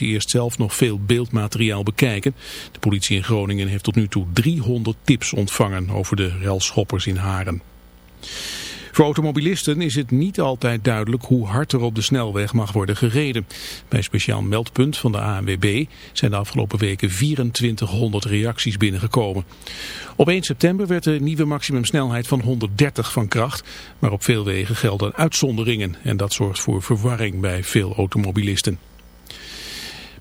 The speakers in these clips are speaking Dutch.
eerst zelf nog veel beeldmateriaal bekijken. De politie in Groningen heeft tot nu toe 300 tips ontvangen over de relschoppers in Haren. Voor automobilisten is het niet altijd duidelijk hoe hard er op de snelweg mag worden gereden. Bij speciaal meldpunt van de ANWB zijn de afgelopen weken 2400 reacties binnengekomen. Op 1 september werd de nieuwe maximumsnelheid van 130 van kracht, maar op veel wegen gelden uitzonderingen en dat zorgt voor verwarring bij veel automobilisten.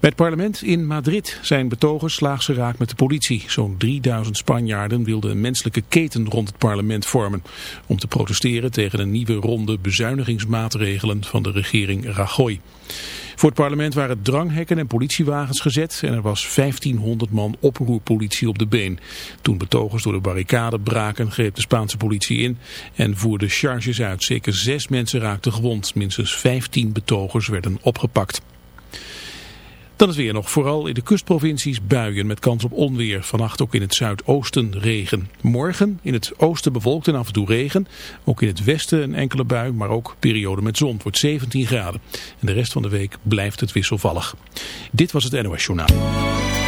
Bij het parlement in Madrid zijn betogers slaags geraakt met de politie. Zo'n 3000 Spanjaarden wilden een menselijke keten rond het parlement vormen. Om te protesteren tegen een nieuwe ronde bezuinigingsmaatregelen van de regering Rajoy. Voor het parlement waren dranghekken en politiewagens gezet en er was 1500 man oproerpolitie op de been. Toen betogers door de barricade braken greep de Spaanse politie in en voerde charges uit. Zeker zes mensen raakten gewond. Minstens 15 betogers werden opgepakt. Dan is weer nog vooral in de kustprovincies buien met kans op onweer. Vannacht ook in het zuidoosten regen. Morgen in het oosten bewolkt en af en toe regen. Ook in het westen een enkele bui, maar ook periode met zon. Het wordt 17 graden. En de rest van de week blijft het wisselvallig. Dit was het NOS Journaal.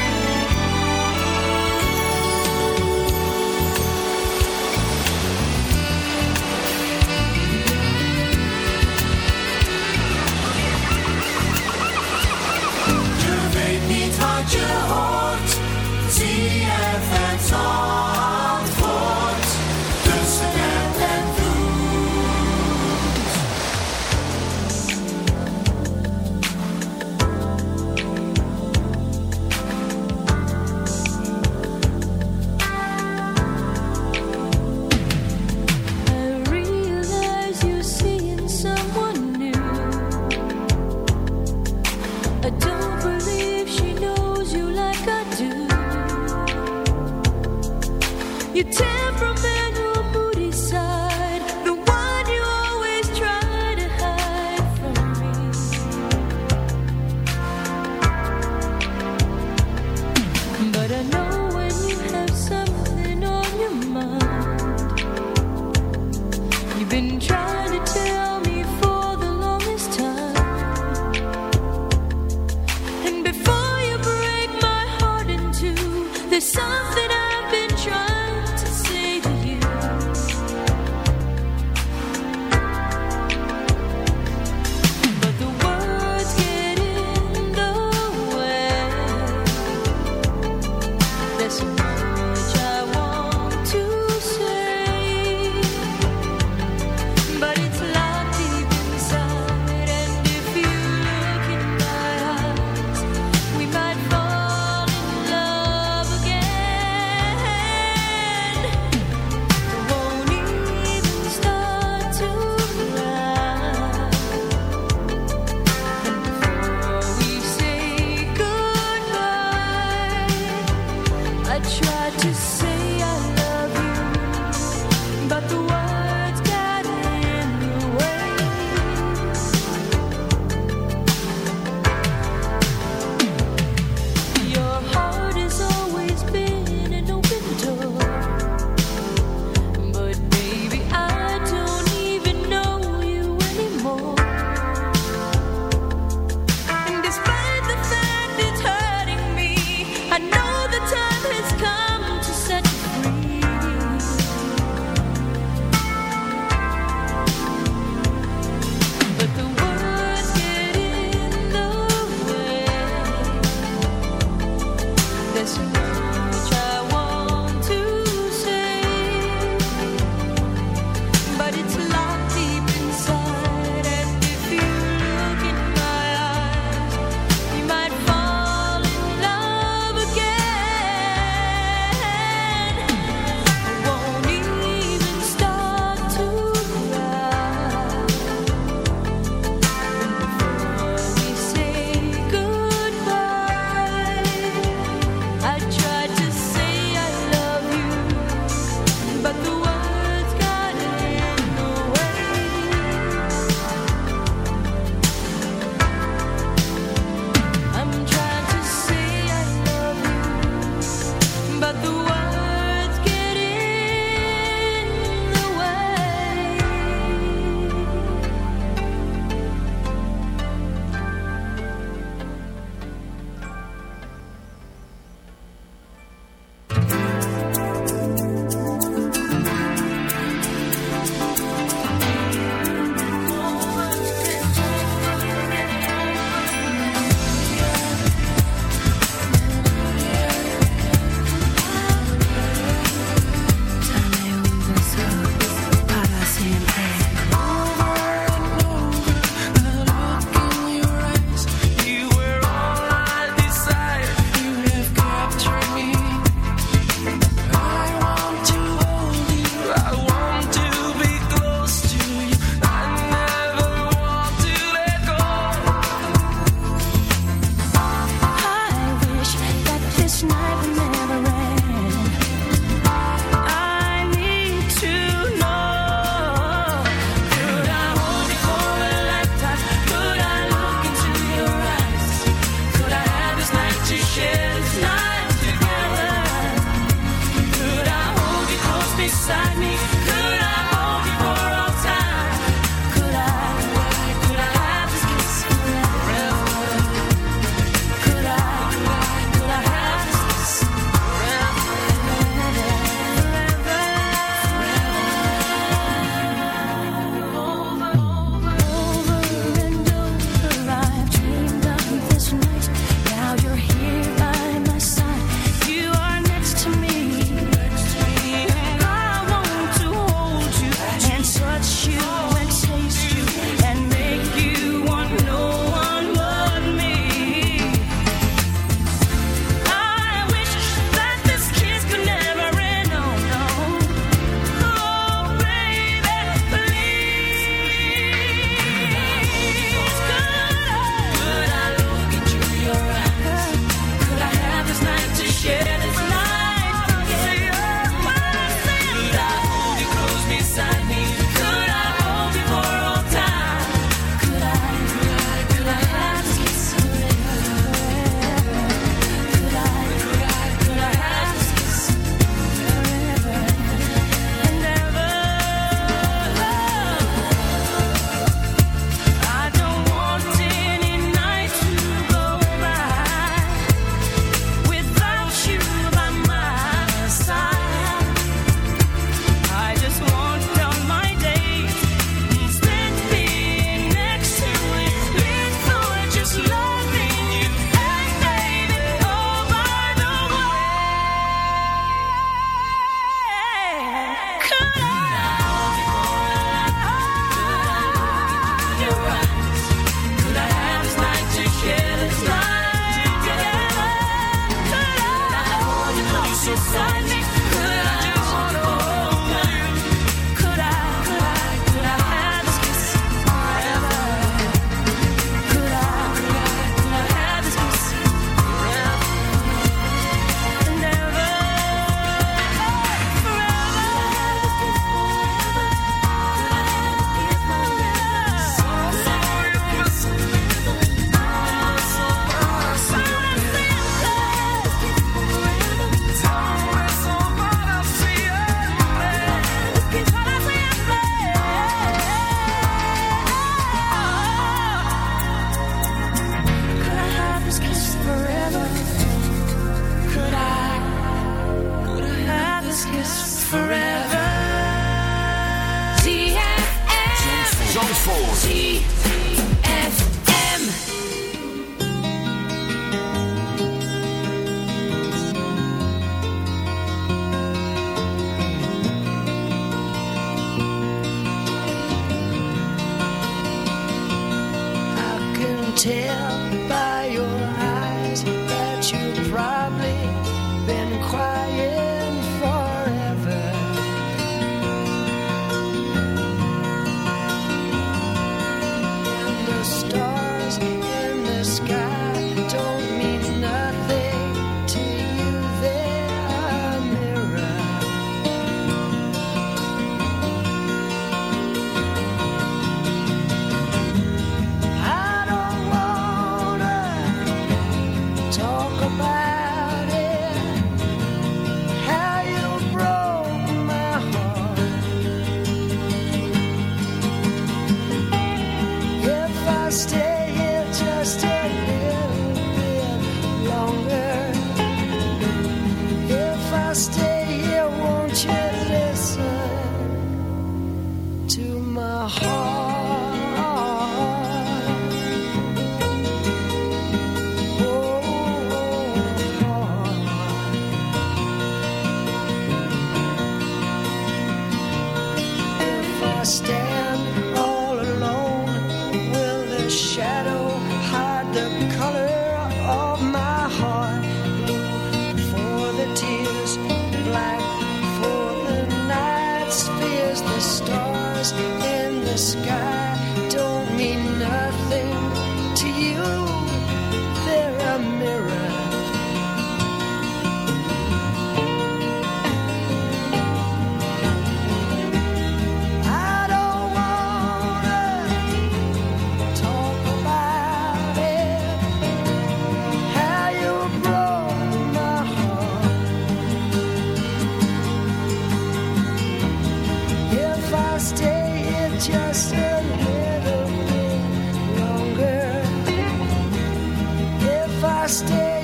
I stay?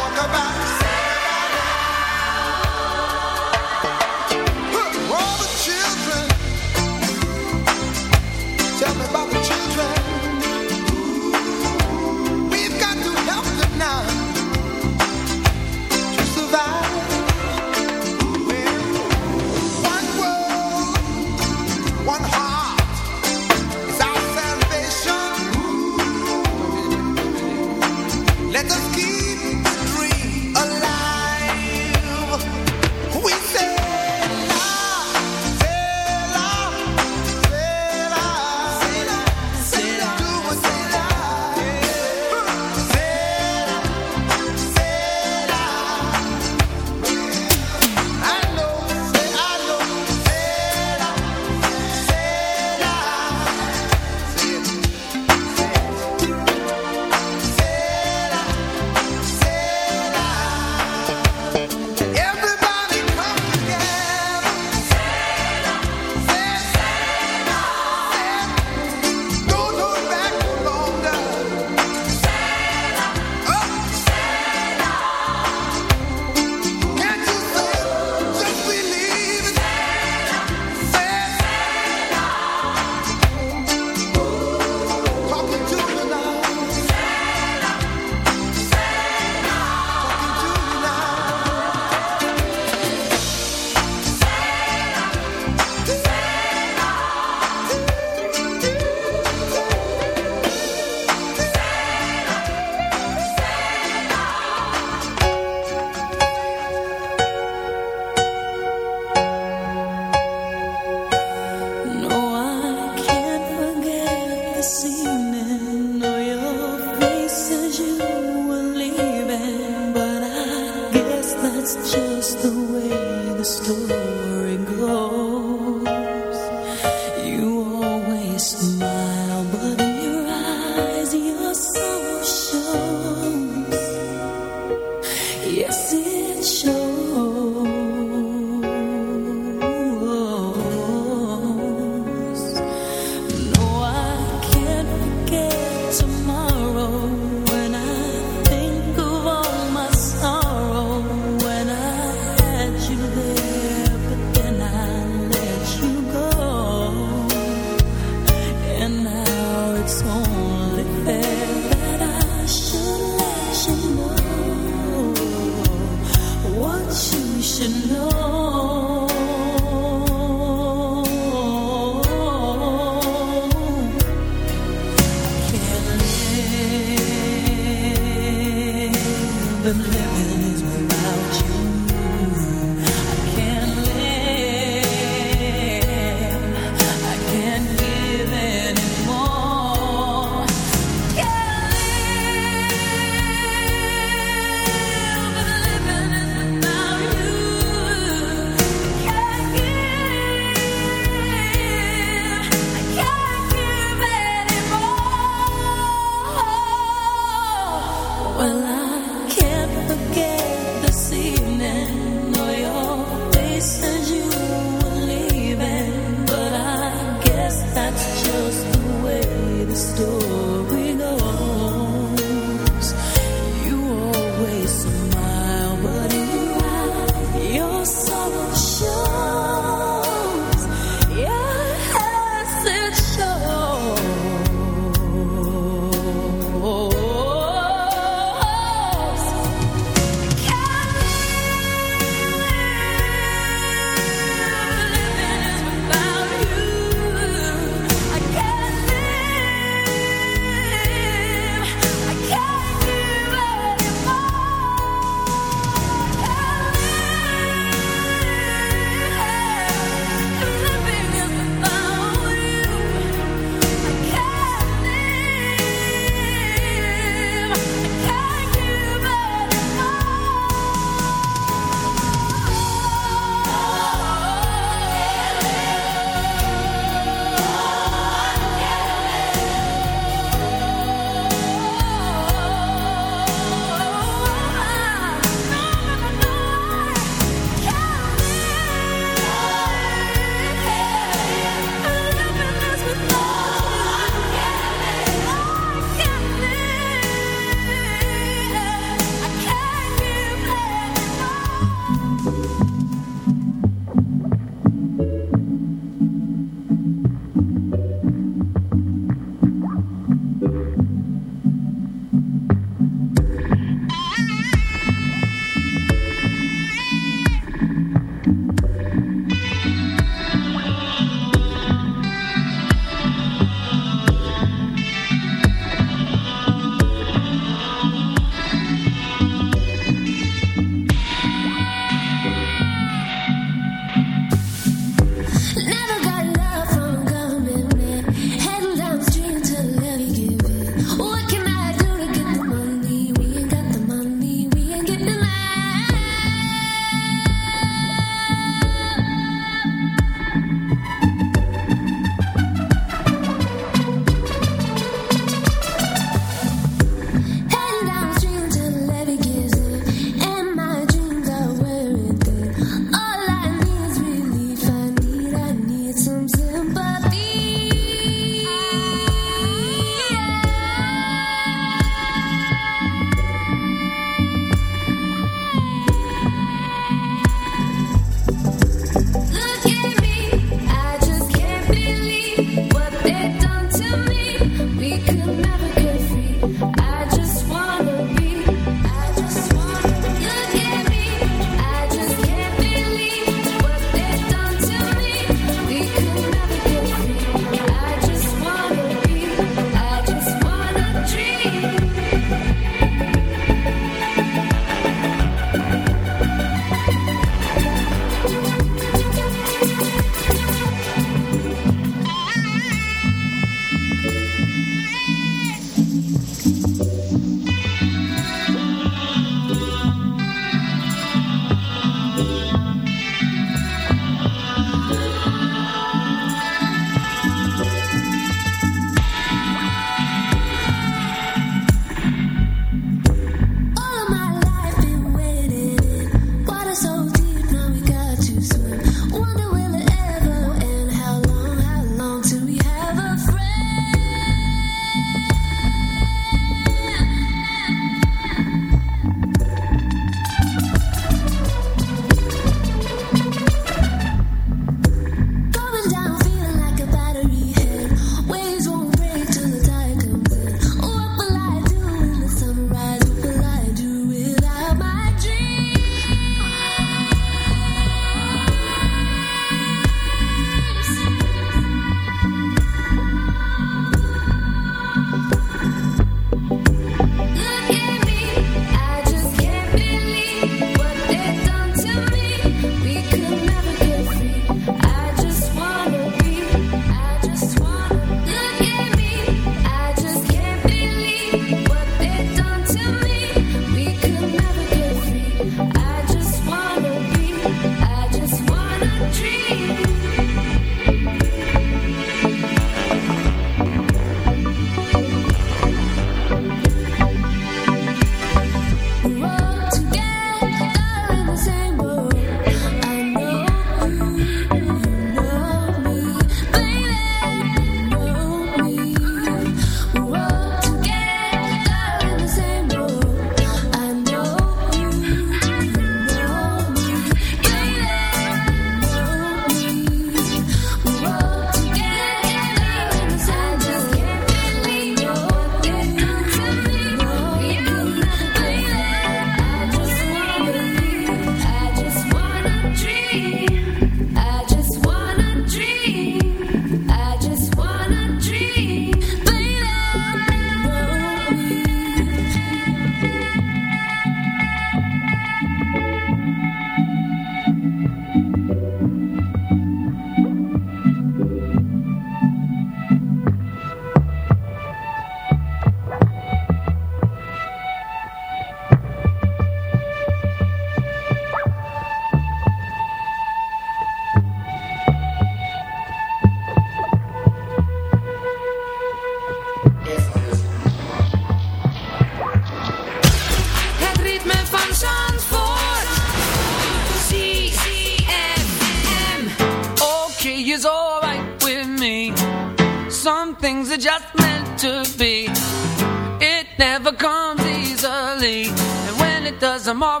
I'm amore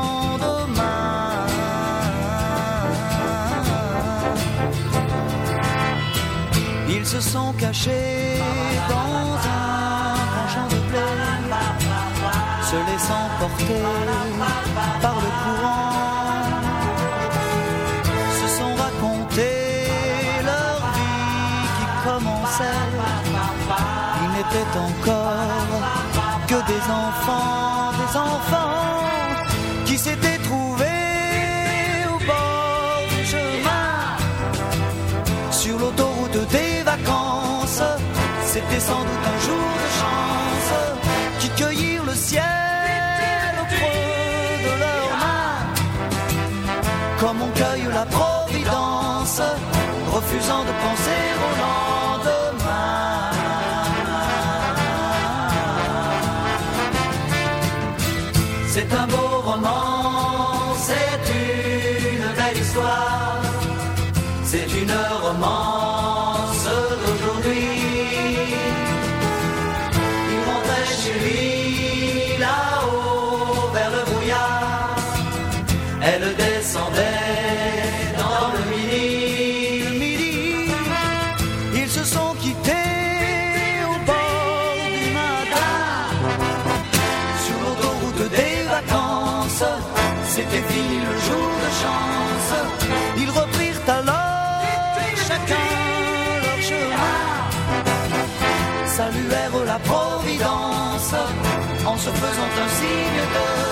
Se sont cachés dans un champ de blé, se laissant porter par le courant. Sans doute un jour de chance qui cueillirent le ciel au creux de leurs mains, comme on cueille la providence, refusant de penser au lendemain. autosino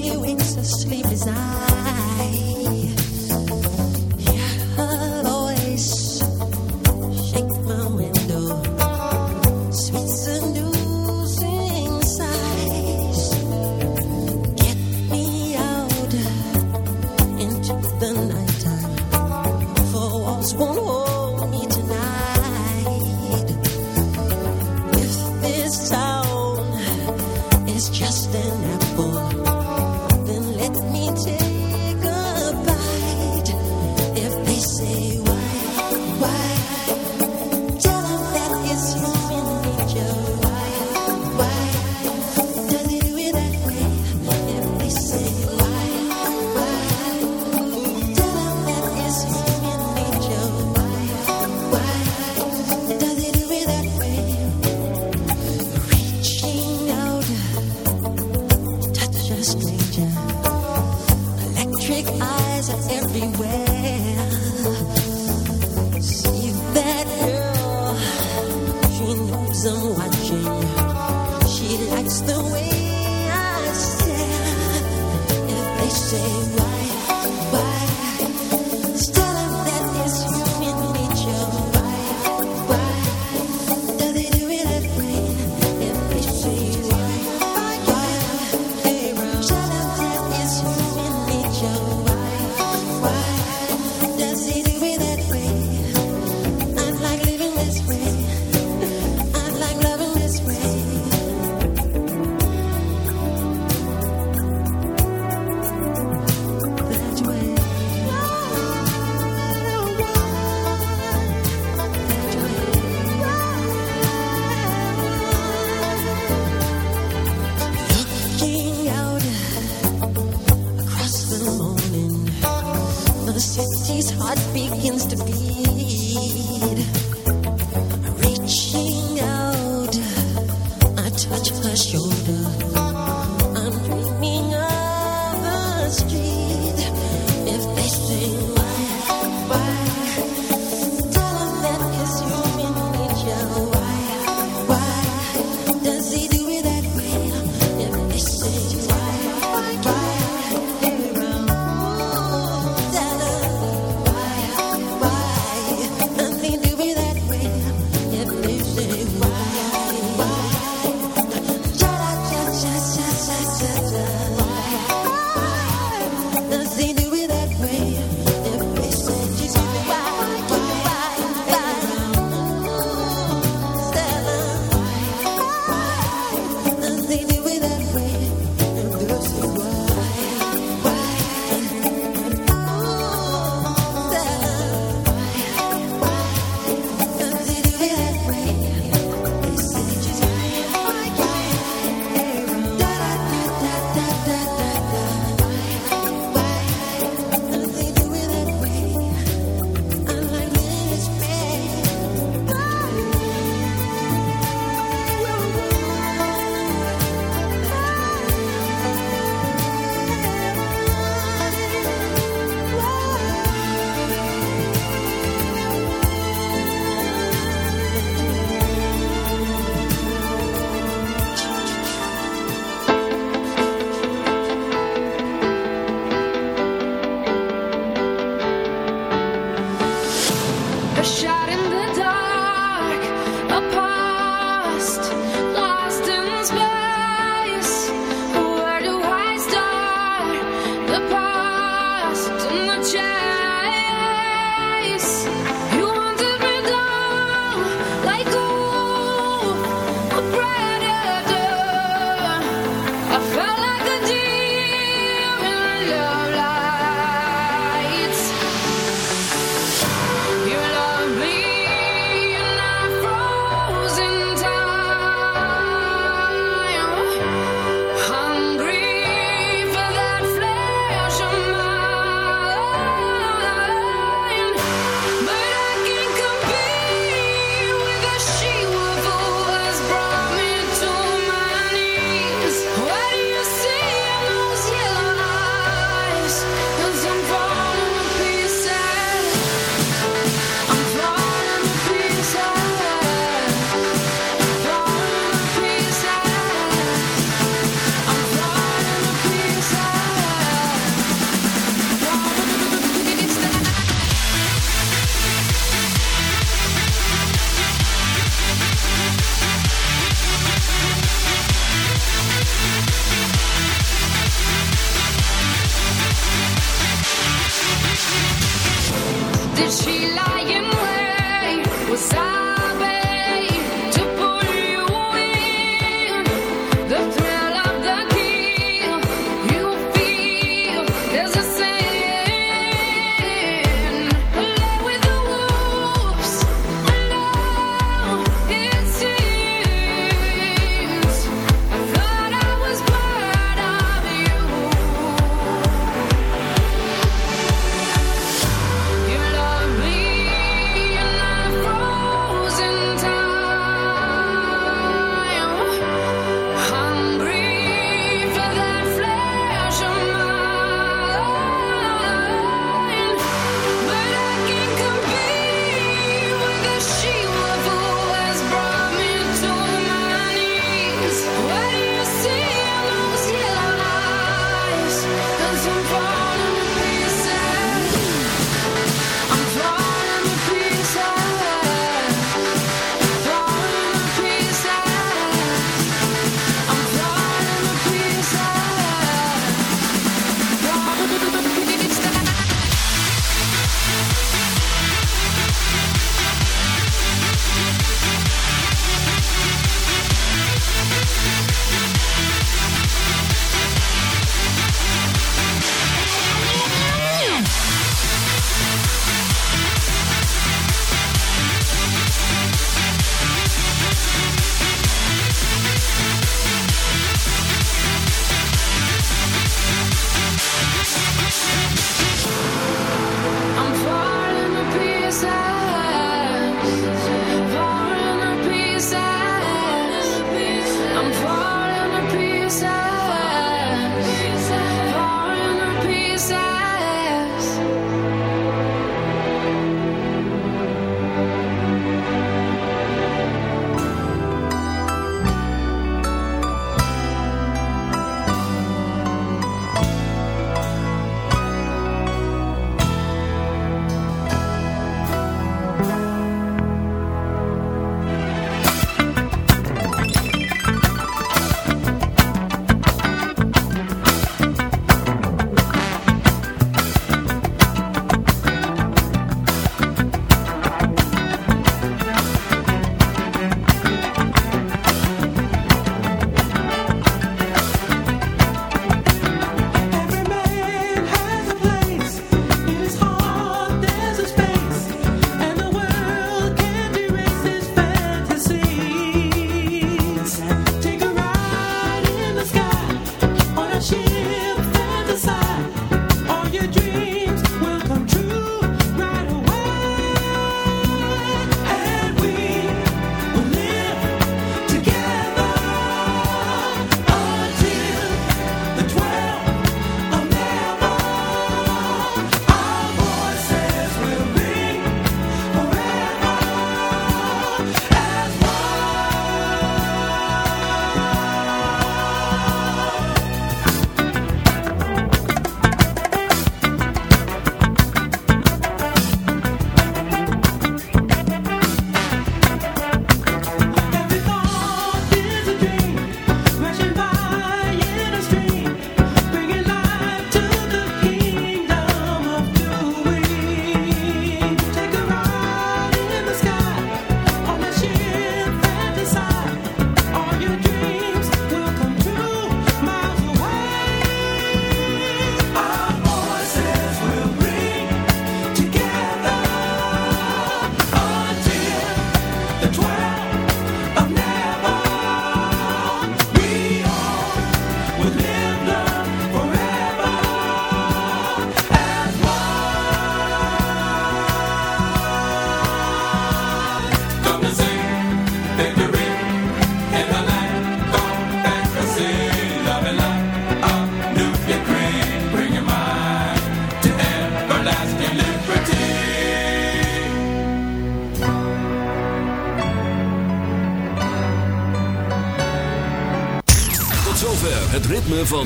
doing such sweet desire.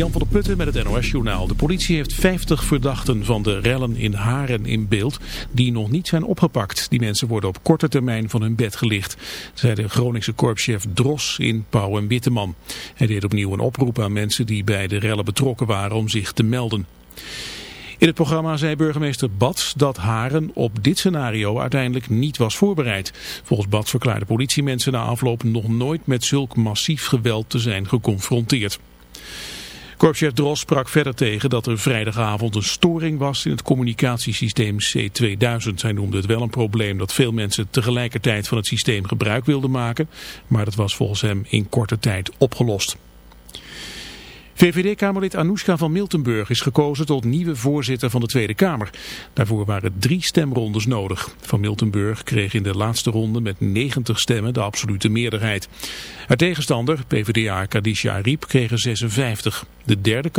Jan van der Putten met het NOS-journaal. De politie heeft 50 verdachten van de rellen in Haren in beeld die nog niet zijn opgepakt. Die mensen worden op korte termijn van hun bed gelicht, zei de Groningse korpschef Dros in Pauw en Witteman. Hij deed opnieuw een oproep aan mensen die bij de rellen betrokken waren om zich te melden. In het programma zei burgemeester Bats dat Haren op dit scenario uiteindelijk niet was voorbereid. Volgens Bats verklaarden politiemensen na afloop nog nooit met zulk massief geweld te zijn geconfronteerd. Korpschef Dros sprak verder tegen dat er vrijdagavond een storing was in het communicatiesysteem C2000. Hij noemde het wel een probleem dat veel mensen tegelijkertijd van het systeem gebruik wilden maken, maar dat was volgens hem in korte tijd opgelost. VVD-kamerlid Anoushka van Miltenburg is gekozen tot nieuwe voorzitter van de Tweede Kamer. Daarvoor waren drie stemrondes nodig. Van Miltenburg kreeg in de laatste ronde met 90 stemmen de absolute meerderheid. Haar tegenstander, PvdA Kadisha Ariep, kreeg er 56. De derde kant